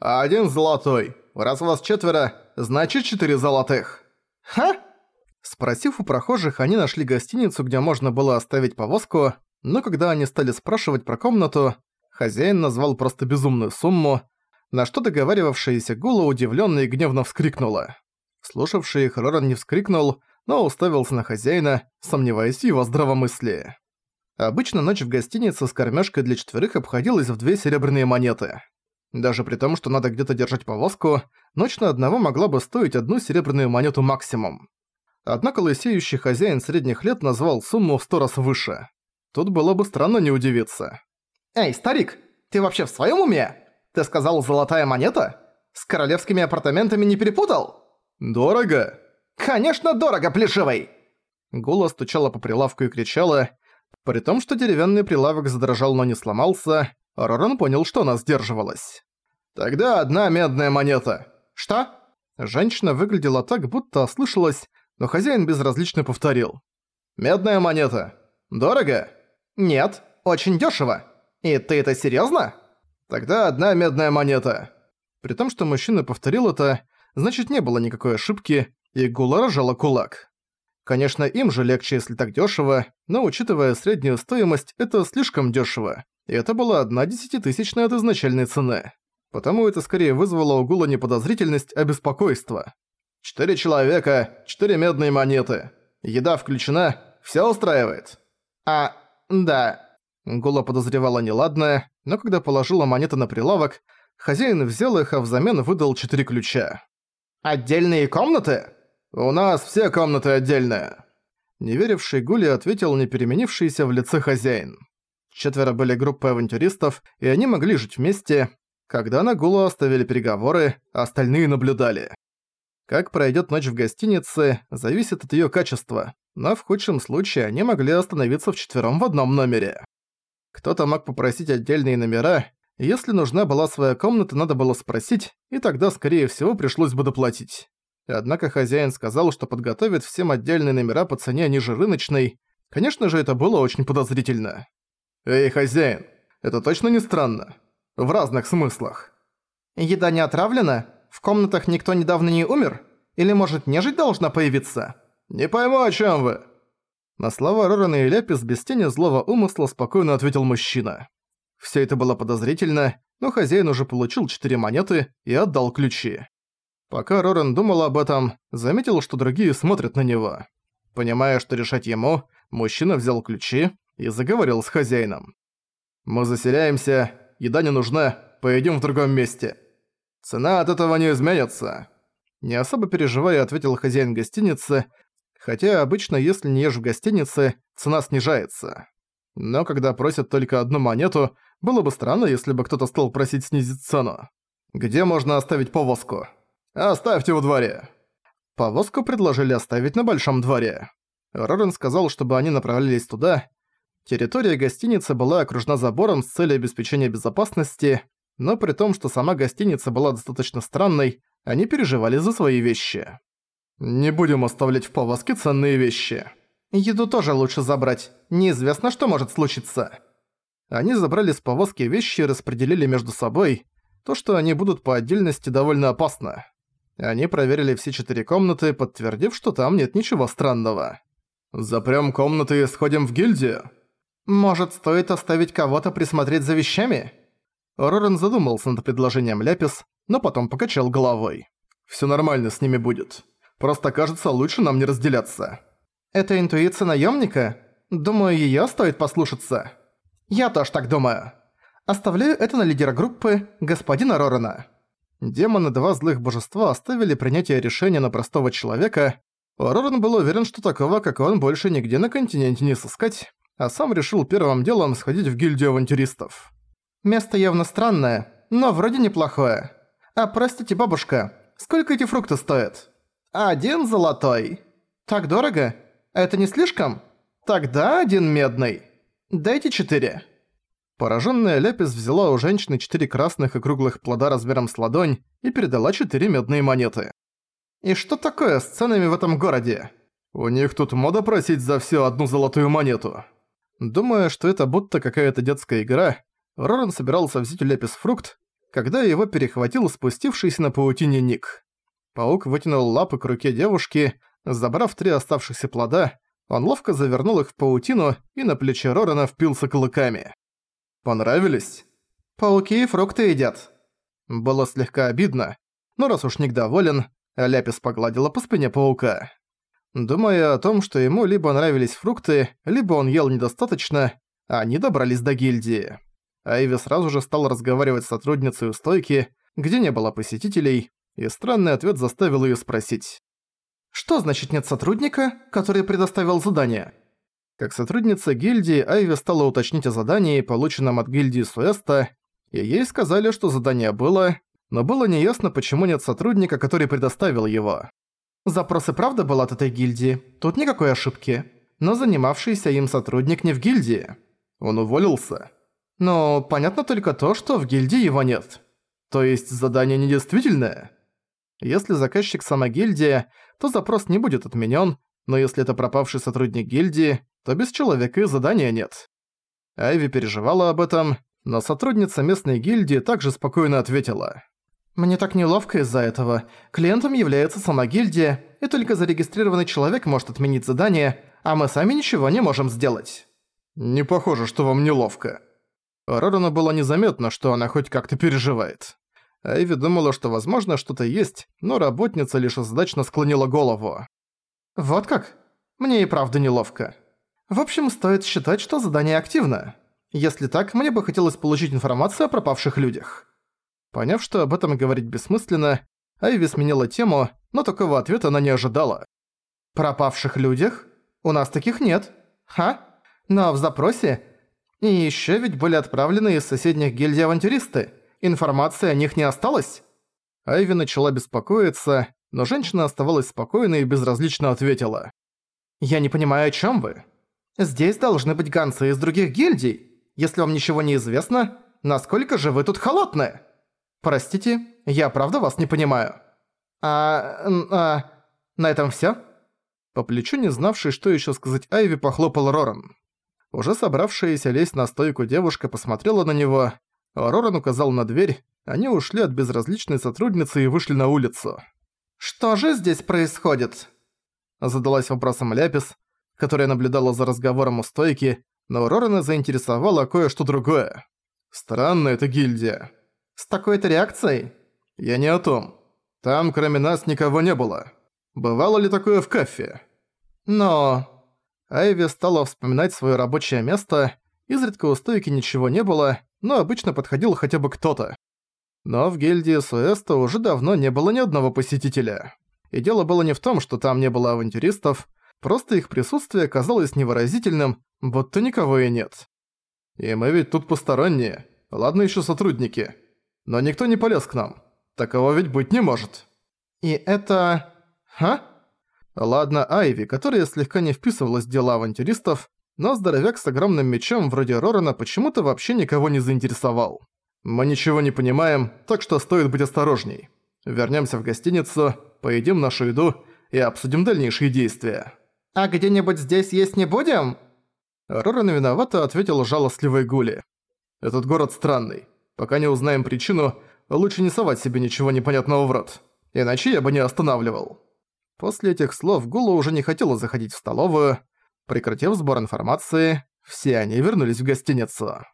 «Один золотой. Раз вас четверо, значит четыре золотых». «Ха?» Спросив у прохожих, они нашли гостиницу, где можно было оставить повозку, но когда они стали спрашивать про комнату, хозяин назвал просто безумную сумму, на что договаривавшаяся Гула удивлённо и гневно вскрикнула. Слушавший их Роран не вскрикнул, но уставился на хозяина, сомневаясь в его здравомыслии. Обычно ночь в гостинице с кормёжкой для четверых обходилась в две серебряные монеты. Даже при том, что надо где-то держать повозку, ночь на одного могла бы стоить одну серебряную монету максимум. Однако лысеющий хозяин средних лет назвал сумму в сто раз выше. Тут было бы странно не удивиться. «Эй, старик, ты вообще в своём уме? Ты сказал «золотая монета»? С королевскими апартаментами не перепутал?» «Дорого?» «Конечно дорого, плешивый!» Гула стучала по прилавку и кричала. При том, что деревянный прилавок задрожал, но не сломался, Роран понял, что она сдерживалась. «Тогда одна медная монета». «Что?» Женщина выглядела так, будто ослышалась, но хозяин безразлично повторил. «Медная монета. Дорого?» «Нет, очень дёшево. И ты это серьёзно?» «Тогда одна медная монета». При том, что мужчина повторил это, значит не было никакой ошибки, и Гула рожала кулак. Конечно, им же легче, если так дёшево, но учитывая среднюю стоимость, это слишком дёшево, и это была одна десятитысячная от изначальной цены. Потому это скорее вызвало у Гула не подозрительность, а беспокойство. «Четыре человека, четыре медные монеты. Еда включена, всё устраивает?» «А, да». Гула подозревала неладное, но когда положила монеты на прилавок, хозяин взял их, а взамен выдал четыре ключа. «Отдельные комнаты?» «У нас все комнаты отдельные». Неверивший Гуле ответил не переменившийся в лице хозяин. Четверо были группой авантюристов, и они могли жить вместе. Когда на Гулу оставили переговоры, остальные наблюдали. Как пройдет ночь в гостинице, зависит от ее качества, но в худшем случае они могли остановиться вчетвером в одном номере. Кто-то мог попросить отдельные номера, если нужна была своя комната, надо было спросить, и тогда, скорее всего, пришлось бы доплатить. Однако хозяин сказал, что подготовит всем отдельные номера по цене ниже рыночной. Конечно же, это было очень подозрительно. «Эй, хозяин, это точно не странно? В разных смыслах». «Еда не отравлена? В комнатах никто недавно не умер? Или, может, нежить должна появиться?» «Не пойму, о чем вы». На слова Рорана и Ляпис без тени злого умысла спокойно ответил мужчина. Все это было подозрительно, но хозяин уже получил четыре монеты и отдал ключи. Пока Роран думал об этом, заметил, что другие смотрят на него. Понимая, что решать ему, мужчина взял ключи и заговорил с хозяином. «Мы заселяемся, еда не нужна, поедим в другом месте. Цена от этого не изменится». Не особо переживая, ответил хозяин гостиницы, хотя обычно, если не ешь в гостинице, цена снижается. Но когда просят только одну монету, было бы странно, если бы кто-то стал просить снизить цену. «Где можно оставить повозку?» «Оставьте во дворе». Повозку предложили оставить на большом дворе. Рорен сказал, чтобы они направлялись туда. Территория гостиницы была окружена забором с целью обеспечения безопасности, но при том, что сама гостиница была достаточно странной, они переживали за свои вещи. «Не будем оставлять в повозке ценные вещи». «Еду тоже лучше забрать. Неизвестно, что может случиться». Они забрали с повозки вещи и распределили между собой. То, что они будут по отдельности, довольно опасно. Они проверили все четыре комнаты, подтвердив, что там нет ничего странного. «Запрём комнаты и сходим в гильдию?» «Может, стоит оставить кого-то присмотреть за вещами?» Рорен задумался над предложением Ляпис, но потом покачал головой. «Всё нормально с ними будет. Просто кажется, лучше нам не разделяться». «Это интуиция наёмника? Думаю, её стоит послушаться». «Я тоже так думаю. Оставляю это на лидера группы, господина Рорена». Демоны два злых божества оставили принятие решения на простого человека. Рорен был уверен, что такого, как он, больше нигде на континенте не сыскать, а сам решил первым делом сходить в гильдию авантюристов. «Место явно странное, но вроде неплохое. А простите, бабушка, сколько эти фрукты стоят?» «Один золотой». «Так дорого? Это не слишком?» «Тогда один медный». «Дайте четыре». Пораженная Ляпис взяла у женщины четыре красных и круглых плода размером с ладонь и передала четыре медные монеты. «И что такое с ценами в этом городе? У них тут мода просить за всё одну золотую монету». Думая, что это будто какая-то детская игра, Роран собирался взять у Ляпис фрукт, когда его перехватил спустившийся на паутине Ник. Паук вытянул лапы к руке девушки, забрав три оставшихся плода, он ловко завернул их в паутину и на плече Рорана впился клыками. «Понравились?» «Пауки и фрукты едят». Было слегка обидно, но раз уж Ник доволен, Ляпис погладила по спине паука. Думая о том, что ему либо нравились фрукты, либо он ел недостаточно, они добрались до гильдии. Айви сразу же стал разговаривать с сотрудницей у стойки, где не было посетителей, и странный ответ заставил её спросить. «Что значит нет сотрудника, который предоставил задание?» Как сотрудница гильдии, Айви стала уточнить о задании, полученном от гильдии Суэста, и ей сказали, что задание было, но было неясно, почему нет сотрудника, который предоставил его. Запрос и правда был от этой гильдии, тут никакой ошибки. Но занимавшийся им сотрудник не в гильдии. Он уволился. Но понятно только то, что в гильдии его нет. То есть задание недействительное? Если заказчик сама гильдия, то запрос не будет отменен, но если это пропавший сотрудник гильдии, то без человека и задания нет. Айви переживала об этом, но сотрудница местной гильдии также спокойно ответила. «Мне так неловко из-за этого. Клиентом является сама гильдия, и только зарегистрированный человек может отменить задание, а мы сами ничего не можем сделать». «Не похоже, что вам неловко». Рорану было незаметно, что она хоть как-то переживает. Айви думала, что возможно что-то есть, но работница лишь озадачно склонила голову. «Вот как? Мне и правда неловко. В общем, стоит считать, что задание активно. Если так, мне бы хотелось получить информацию о пропавших людях». Поняв, что об этом говорить бессмысленно, Айви сменила тему, но такого ответа она не ожидала. «Пропавших людях? У нас таких нет. Ха? Но в запросе... И ещё ведь были отправлены из соседних гильдий авантюристы. Информации о них не осталось?» Айви начала беспокоиться, но женщина оставалась спокойной и безразлично ответила. «Я не понимаю, о чём вы? Здесь должны быть ганцы из других гильдий. Если вам ничего не известно, насколько же вы тут холодные?» «Простите, я правда вас не понимаю». «А... а... на этом всё?» По плечу не знавший, что ещё сказать Айви, похлопал Роран. Уже собравшаяся лезть на стойку девушка посмотрела на него, Роран указал на дверь, они ушли от безразличной сотрудницы и вышли на улицу. «Что же здесь происходит?» Задалась вопросом Ляпис, которая наблюдала за разговором у стойки, но Рорана заинтересовало кое-что другое. Странная эта гильдия. С такой-то реакцией? Я не о том. Там кроме нас никого не было. Бывало ли такое в кафе? Но... Айви стала вспоминать свое рабочее место, изредка у стойки ничего не было, но обычно подходил хотя бы кто-то. Но в гильдии Суэста уже давно не было ни одного посетителя. И дело было не в том, что там не было авантюристов, просто их присутствие казалось невыразительным, будто никого и нет. И мы ведь тут посторонние, ладно еще сотрудники. Но никто не полез к нам. Такого ведь быть не может. И это... Ха? Ладно, Айви, которая слегка не вписывалась в дела авантюристов, но здоровяк с огромным мечом вроде Рорана почему-то вообще никого не заинтересовал. Мы ничего не понимаем, так что стоит быть осторожней. Вернемся в гостиницу, поедим нашу еду и обсудим дальнейшие действия. «А где-нибудь здесь есть не будем?» Роран виновато ответил жалостливой Гули. «Этот город странный. Пока не узнаем причину, лучше не совать себе ничего непонятного в рот. Иначе я бы не останавливал. После этих слов Гула уже не хотела заходить в столовую. Прекратив сбор информации, все они вернулись в гостиницу.